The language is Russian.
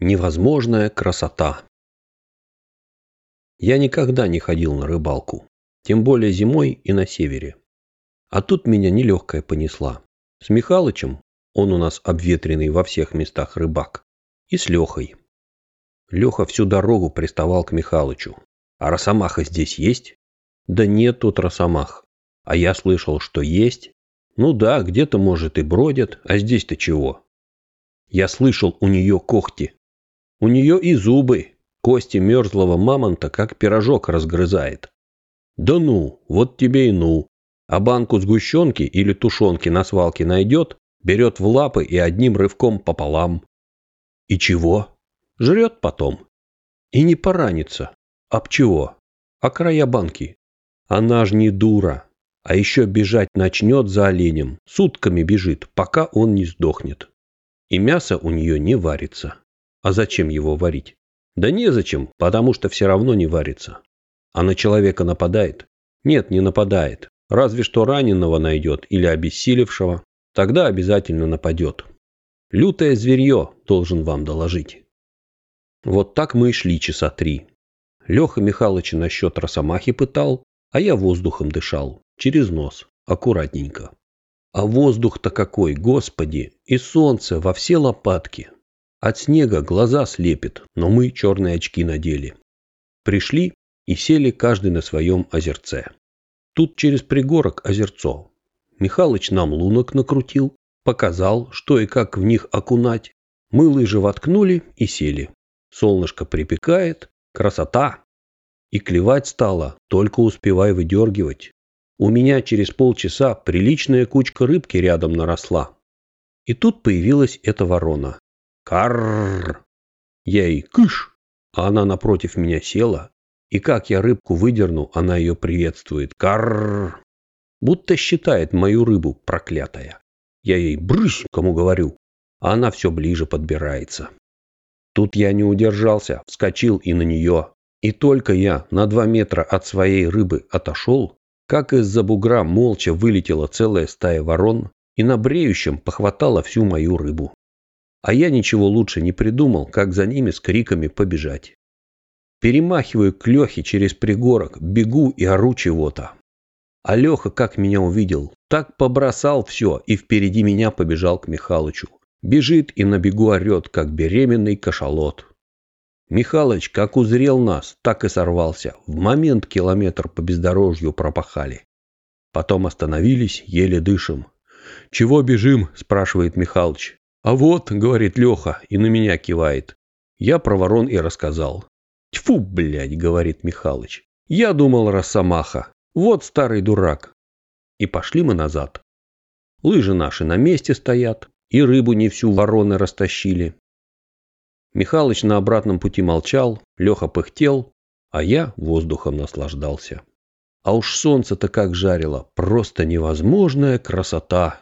Невозможная красота. Я никогда не ходил на рыбалку, тем более зимой и на севере. А тут меня нелегкая понесла. С Михалычем, он у нас обветренный во всех местах рыбак, и с Лехой. Леха всю дорогу приставал к Михалычу. А росомаха здесь есть? Да нет тут росомах. А я слышал, что есть. Ну да, где-то, может, и бродят, а здесь-то чего? Я слышал, у нее когти. У нее и зубы. Кости мерзлого мамонта как пирожок разгрызает. Да ну, вот тебе и ну. А банку сгущенки или тушенки на свалке найдет, берет в лапы и одним рывком пополам. И чего? Жрет потом. И не поранится. Об чего? А края банки. Она ж не дура. А еще бежать начнет за оленем. Сутками бежит, пока он не сдохнет. И мясо у нее не варится. А зачем его варить? Да незачем, потому что все равно не варится. А на человека нападает? Нет, не нападает. Разве что раненого найдет или обессилевшего. Тогда обязательно нападет. Лютое зверье, должен вам доложить. Вот так мы и шли часа три. Леха Михайловича насчет росомахи пытал, а я воздухом дышал, через нос, аккуратненько. А воздух-то какой, господи, и солнце во все лопатки. От снега глаза слепит, но мы черные очки надели. Пришли и сели каждый на своем озерце. Тут через пригорок озерцо. Михалыч нам лунок накрутил, показал, что и как в них окунать. Мы лыжи воткнули и сели. Солнышко припекает, красота. И клевать стало, только успевай выдергивать. У меня через полчаса приличная кучка рыбки рядом наросла. И тут появилась эта ворона. Карр! Я ей кыш, а она напротив меня села. И как я рыбку выдерну, она ее приветствует. Карр! Будто считает мою рыбу проклятая. Я ей брысь, кому говорю, а она все ближе подбирается. Тут я не удержался, вскочил и на нее. И только я на два метра от своей рыбы отошел, как из-за бугра молча вылетела целая стая ворон и на бреющем похватала всю мою рыбу а я ничего лучше не придумал, как за ними с криками побежать. Перемахиваю к Лехе через пригорок, бегу и ору чего-то. А Леха, как меня увидел, так побросал все и впереди меня побежал к Михалычу. Бежит и на бегу орет, как беременный кашалот. Михалыч, как узрел нас, так и сорвался. В момент километр по бездорожью пропахали. Потом остановились, еле дышим. «Чего бежим?» – спрашивает Михалыч. «А вот», — говорит Леха и на меня кивает. Я про ворон и рассказал. «Тьфу, блядь», — говорит Михалыч. «Я думал, росомаха. Вот старый дурак». И пошли мы назад. Лыжи наши на месте стоят, и рыбу не всю вороны растащили. Михалыч на обратном пути молчал, Леха пыхтел, а я воздухом наслаждался. А уж солнце-то как жарило, просто невозможная красота.